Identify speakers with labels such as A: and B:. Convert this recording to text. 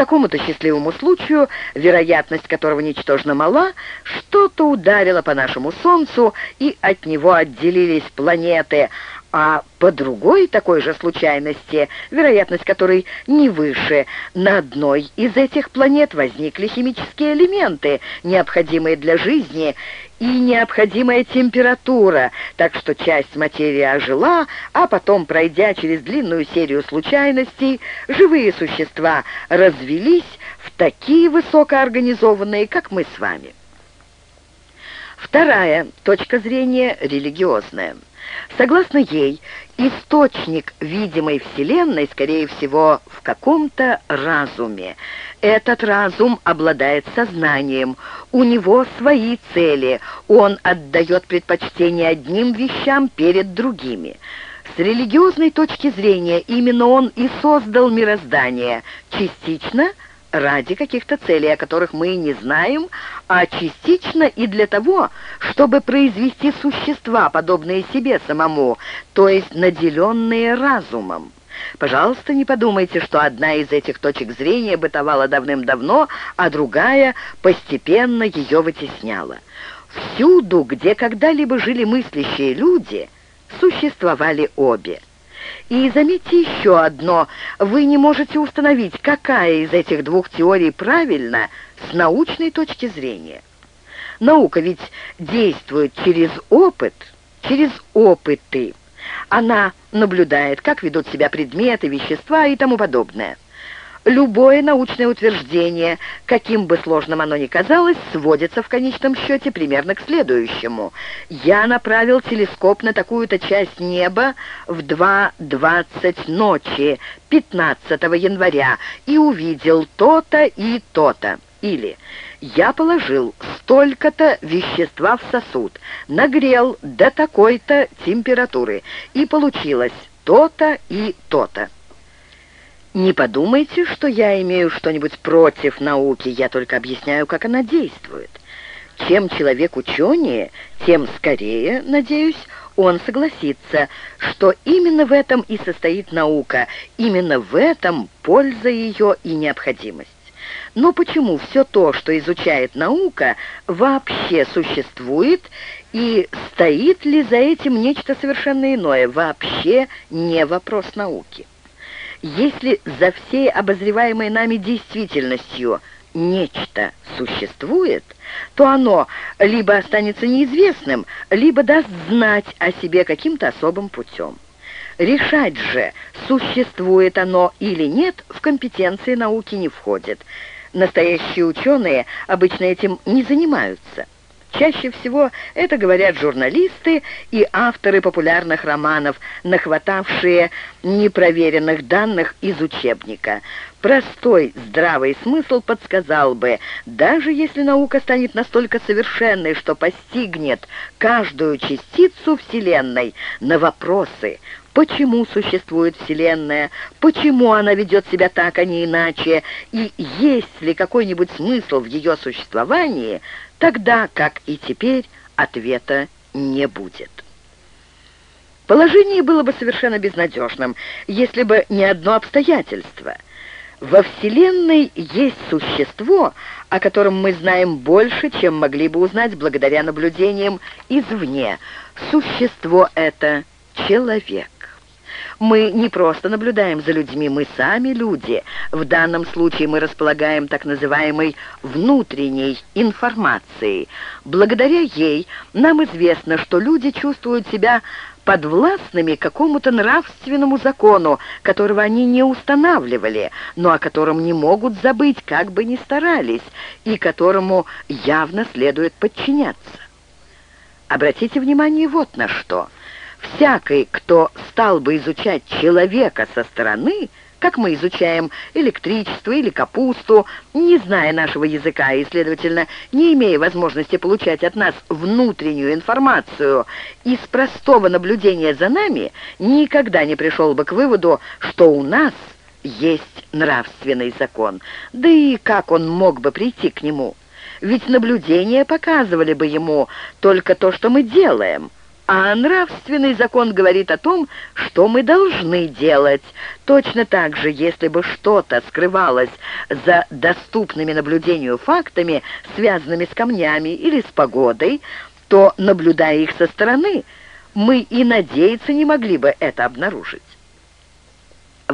A: какому-то счастливому случаю, вероятность которого ничтожно мала, что-то ударило по нашему Солнцу, и от него отделились планеты, а по другой такой же случайности, вероятность которой не выше, на одной из этих планет возникли химические элементы, необходимые для жизни, и необходимая температура, так что часть материи ожила, а потом, пройдя через длинную серию случайностей, живые существа развелись в такие высокоорганизованные, как мы с вами. Вторая точка зрения религиозная – Согласно ей, источник видимой Вселенной, скорее всего, в каком-то разуме. Этот разум обладает сознанием, у него свои цели, он отдает предпочтение одним вещам перед другими. С религиозной точки зрения именно он и создал мироздание, частично – ради каких-то целей, о которых мы не знаем, а частично и для того, чтобы произвести существа, подобные себе самому, то есть наделенные разумом. Пожалуйста, не подумайте, что одна из этих точек зрения бытовала давным-давно, а другая постепенно ее вытесняла. Всюду, где когда-либо жили мыслящие люди, существовали обе – и заметьте еще одно. Вы не можете установить, какая из этих двух теорий правильна с научной точки зрения. Наука ведь действует через опыт, через опыты. Она наблюдает, как ведут себя предметы, вещества и тому подобное. Любое научное утверждение, каким бы сложным оно ни казалось, сводится в конечном счете примерно к следующему. Я направил телескоп на такую-то часть неба в 2.20 ночи 15 января и увидел то-то и то-то. Или я положил столько-то вещества в сосуд, нагрел до такой-то температуры, и получилось то-то и то-то. Не подумайте, что я имею что-нибудь против науки, я только объясняю, как она действует. Чем человек ученее, тем скорее, надеюсь, он согласится, что именно в этом и состоит наука, именно в этом польза ее и необходимость. Но почему все то, что изучает наука, вообще существует, и стоит ли за этим нечто совершенно иное, вообще не вопрос науки? Если за всей обозреваемой нами действительностью нечто существует, то оно либо останется неизвестным, либо даст знать о себе каким-то особым путем. Решать же, существует оно или нет, в компетенции науки не входит. Настоящие ученые обычно этим не занимаются. Чаще всего это говорят журналисты и авторы популярных романов, нахватавшие непроверенных данных из учебника. Простой здравый смысл подсказал бы, даже если наука станет настолько совершенной, что постигнет каждую частицу Вселенной, на вопросы почему существует Вселенная, почему она ведет себя так, а не иначе, и есть ли какой-нибудь смысл в ее существовании, Тогда, как и теперь, ответа не будет. Положение было бы совершенно безнадежным, если бы не одно обстоятельство. Во Вселенной есть существо, о котором мы знаем больше, чем могли бы узнать благодаря наблюдениям извне. Существо это — человек. Мы не просто наблюдаем за людьми, мы сами люди. В данном случае мы располагаем так называемой внутренней информацией. Благодаря ей нам известно, что люди чувствуют себя подвластными какому-то нравственному закону, которого они не устанавливали, но о котором не могут забыть, как бы ни старались, и которому явно следует подчиняться. Обратите внимание вот на что – Всякий, кто стал бы изучать человека со стороны, как мы изучаем электричество или капусту, не зная нашего языка и, следовательно, не имея возможности получать от нас внутреннюю информацию, из простого наблюдения за нами никогда не пришел бы к выводу, что у нас есть нравственный закон. Да и как он мог бы прийти к нему? Ведь наблюдения показывали бы ему только то, что мы делаем – А нравственный закон говорит о том, что мы должны делать. Точно так же, если бы что-то скрывалось за доступными наблюдению фактами, связанными с камнями или с погодой, то, наблюдая их со стороны, мы и надеяться не могли бы это обнаружить.